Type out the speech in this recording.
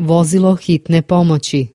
vozilo hitne pomoći.